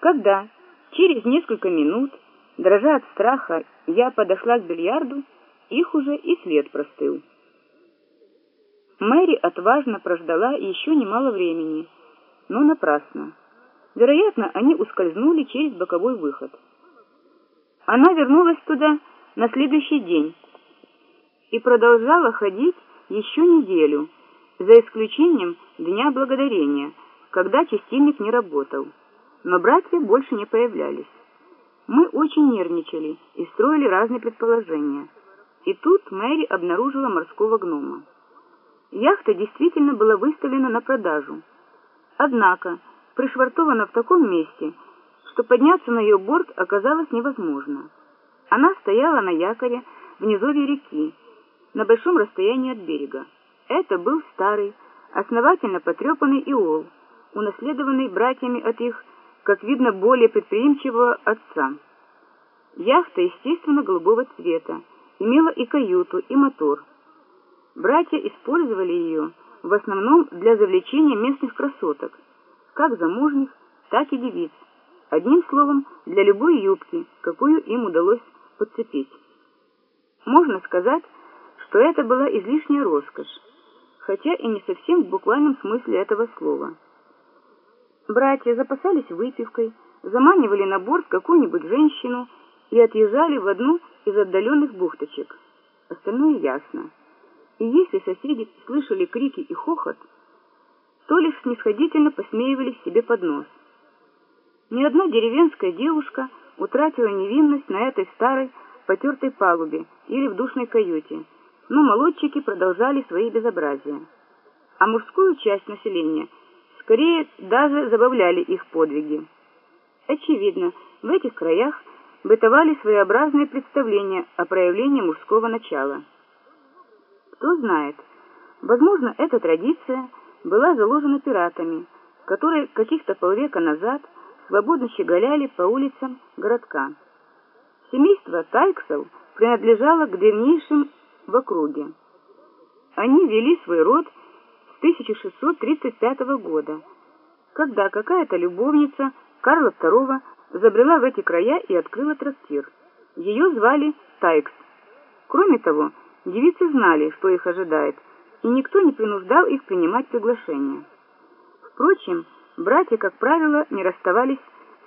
Когда через несколько минут, дрожа от страха, я подошла к бильярду, их уже и след простыл. Мэри отважно прождала еще немало времени, но напрасно. Вероятно, они ускользнули через боковой выход. Она вернулась туда на следующий день и продолжала ходить еще неделю, за исключением Дня Благодарения, когда чистильник не работал. Но братья больше не появлялись. Мы очень нервничали и строили разные предположения. И тут Мэри обнаружила морского гнома. Яхта действительно была выставлена на продажу. Однако пришвартована в таком месте, что подняться на ее борт оказалось невозможно. Она стояла на якоре в низовье реки, на большом расстоянии от берега. Это был старый, основательно потрепанный иол, унаследованный братьями от их, как видно, более предприимчивого отца. Яхта, естественно, голубого цвета, имела и каюту, и мотор. Братья использовали ее в основном для завлечения местных красоток, как замужних, так и девиц, одним словом, для любой юбки, какую им удалось подцепить. Можно сказать, что это была излишняя роскошь, хотя и не совсем в буквальном смысле этого слова. Братья запасались выпивкой, заманивали на борт какую-нибудь женщину и отъезжали в одну из отдаленных бухточек. Остальное ясно. И если соседи слышали крики и хохот, то лишь снисходительно посмеивались себе под нос. Ни одна деревенская девушка утратила невинность на этой старой потертой палубе или в душной каюте, но молодчики продолжали свои безобразия. А мужскую часть населения скорее даже забавляли их подвиги. Очевидно, в этих краях бытовали своеобразные представления о проявлении мужского начала. Кто знает, возможно, эта традиция была заложена пиратами, которые каких-то полвека назад свободно щеголяли по улицам городка. Семейство Тайксов принадлежало к древнейшим в округе. Они вели свой род 1635 года, когда какая-то любовница Карла II забрела в эти края и открыла трактир. Ее звали Тайкс. Кроме того, девицы знали, что их ожидает, и никто не принуждал их принимать приглашения. Впрочем, братья, как правило, не расставались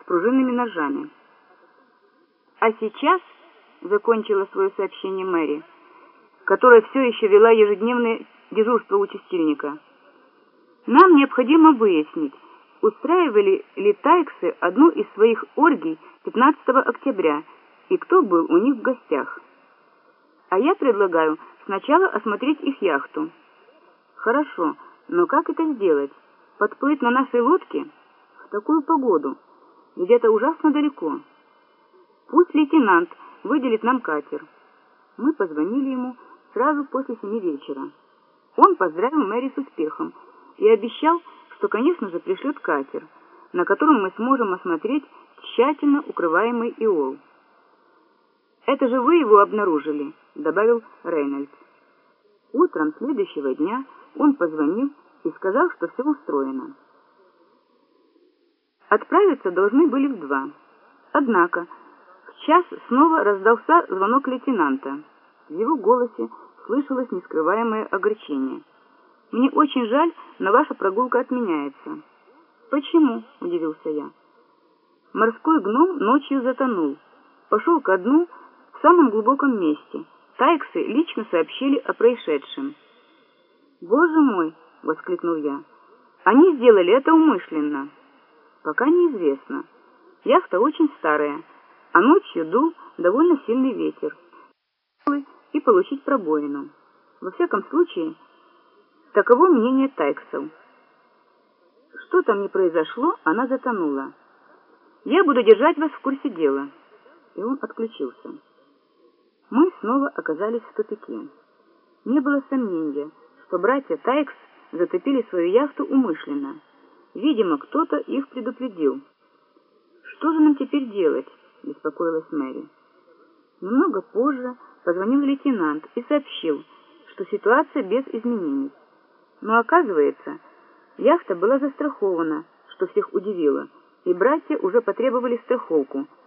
с пружинными ножами. А сейчас, закончила свое сообщение Мэри, которая все еще вела ежедневное дежурство у чистильника. Нам необходимо выяснить, устраивали ли тайксы одну из своих оргий 15 октября и кто был у них в гостях. А я предлагаю сначала осмотреть их яхту. Хорошо, но как это сделать? Подплыть на нашей лодке? В такую погоду? Это ужасно далеко. Пусть лейтенант выделит нам катер. Мы позвонили ему, сразу после семи вечера. Он поздравил Мэри с успехом и обещал, что, конечно же, пришлет катер, на котором мы сможем осмотреть тщательно укрываемый иол. «Это же вы его обнаружили», — добавил Рейнольдс. Утром следующего дня он позвонил и сказал, что все устроено. Отправиться должны были в два. Однако в час снова раздался звонок лейтенанта. В его голосе слышалось нескрываемое огорчение. «Мне очень жаль, но ваша прогулка отменяется». «Почему?» — удивился я. Морской гном ночью затонул. Пошел ко дну в самом глубоком месте. Тайксы лично сообщили о происшедшем. «Боже мой!» — воскликнул я. «Они сделали это умышленно». «Пока неизвестно. Яхта очень старая, а ночью дул довольно сильный ветер и получить пробоину. Во всяком случае, таково мнение Тайксов. Что там не произошло, она затонула. Я буду держать вас в курсе дела. И он отключился. Мы снова оказались в тупике. Не было сомнения, что братья Тайкс затопили свою яхту умышленно. Видимо, кто-то их предупредил. «Что же нам теперь делать?» — беспокоилась Мэри. Немного позже позвонил лейтенант и сообщил, что ситуация без изменений. Но оказывается, яхта была застрахована, что всех удивило, и братья уже потребовали страховку –